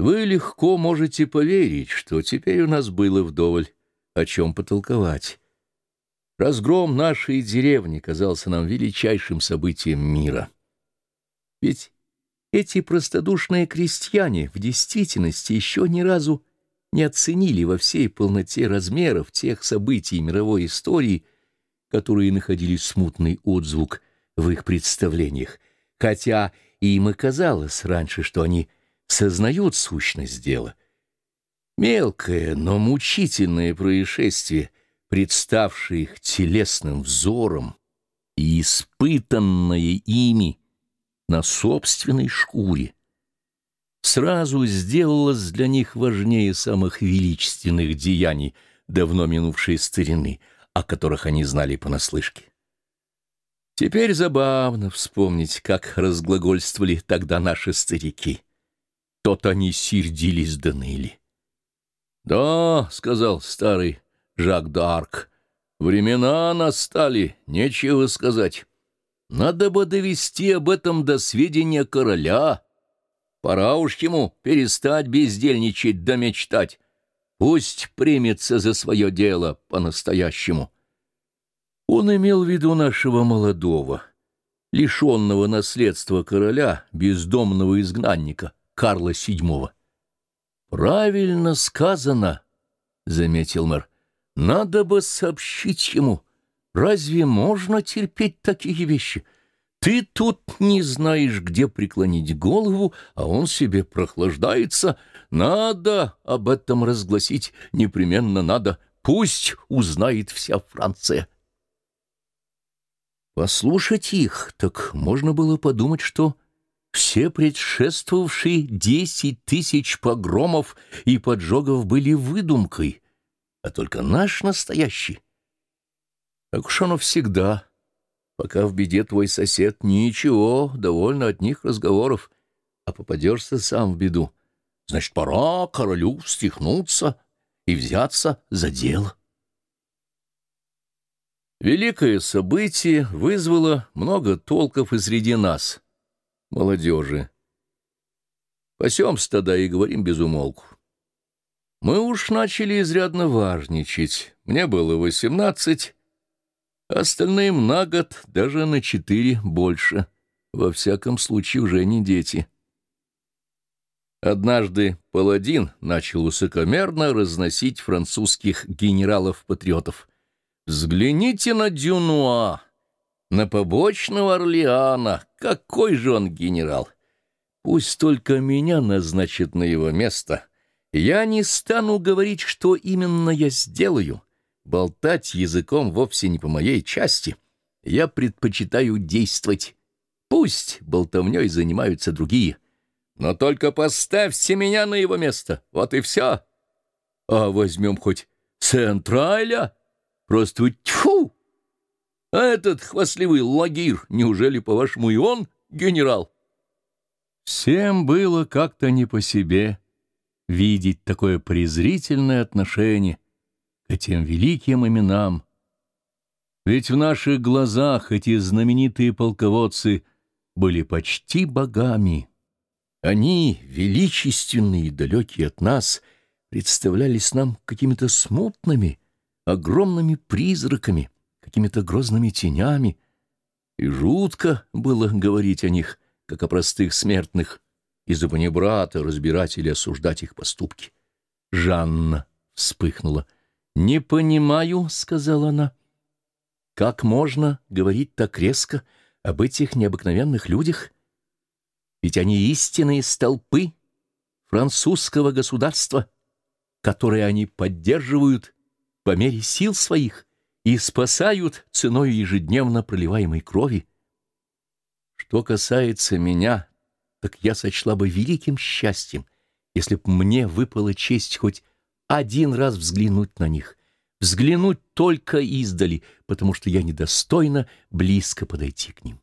Вы легко можете поверить, что теперь у нас было вдоволь о чем потолковать. Разгром нашей деревни казался нам величайшим событием мира. Ведь эти простодушные крестьяне в действительности еще ни разу не оценили во всей полноте размеров тех событий мировой истории, которые находили смутный отзвук в их представлениях, хотя им и казалось раньше, что они сознают сущность дела. Мелкое, но мучительное происшествие — представшее их телесным взором и испытанное ими на собственной шкуре, сразу сделалось для них важнее самых величественных деяний давно минувшей старины, о которых они знали понаслышке. Теперь забавно вспомнить, как разглагольствовали тогда наши старики. Тот они сердились да ныли. «Да», — сказал старый Жак д'Арк. «Времена настали, нечего сказать. Надо бы довести об этом до сведения короля. Пора уж ему перестать бездельничать да мечтать. Пусть примется за свое дело по-настоящему». Он имел в виду нашего молодого, лишенного наследства короля, бездомного изгнанника Карла VII. «Правильно сказано», — заметил мэр. Надо бы сообщить ему. Разве можно терпеть такие вещи? Ты тут не знаешь, где преклонить голову, а он себе прохлаждается. Надо об этом разгласить, непременно надо. Пусть узнает вся Франция. Послушать их, так можно было подумать, что все предшествовавшие десять тысяч погромов и поджогов были выдумкой — а только наш настоящий. Так уж оно всегда. Пока в беде твой сосед, ничего, довольно от них разговоров, а попадешься сам в беду. Значит, пора королю встряхнуться и взяться за дело. Великое событие вызвало много толков и среди нас, молодежи. Пасем стада и говорим без умолку. Мы уж начали изрядно важничать. Мне было восемнадцать, остальным на год, даже на четыре больше. Во всяком случае, уже не дети. Однажды паладин начал высокомерно разносить французских генералов-патриотов. «Взгляните на Дюнуа, на побочного Орлеана. Какой же он генерал! Пусть только меня назначат на его место» Я не стану говорить, что именно я сделаю. Болтать языком вовсе не по моей части. Я предпочитаю действовать. Пусть болтовней занимаются другие. Но только поставьте меня на его место. Вот и все. А возьмем хоть Централя? Просто тьфу! А этот хвастливый лагир, неужели, по-вашему, и он генерал? Всем было как-то не по себе видеть такое презрительное отношение к этим великим именам. Ведь в наших глазах эти знаменитые полководцы были почти богами. Они, величественные и далекие от нас, представлялись нам какими-то смутными, огромными призраками, какими-то грозными тенями, и жутко было говорить о них, как о простых смертных, из-за брата разбирать или осуждать их поступки. Жанна вспыхнула. «Не понимаю», — сказала она. «Как можно говорить так резко об этих необыкновенных людях? Ведь они истинные столпы французского государства, которые они поддерживают по мере сил своих и спасают ценой ежедневно проливаемой крови. Что касается меня, так я сочла бы великим счастьем, если б мне выпала честь хоть один раз взглянуть на них, взглянуть только издали, потому что я недостойна близко подойти к ним.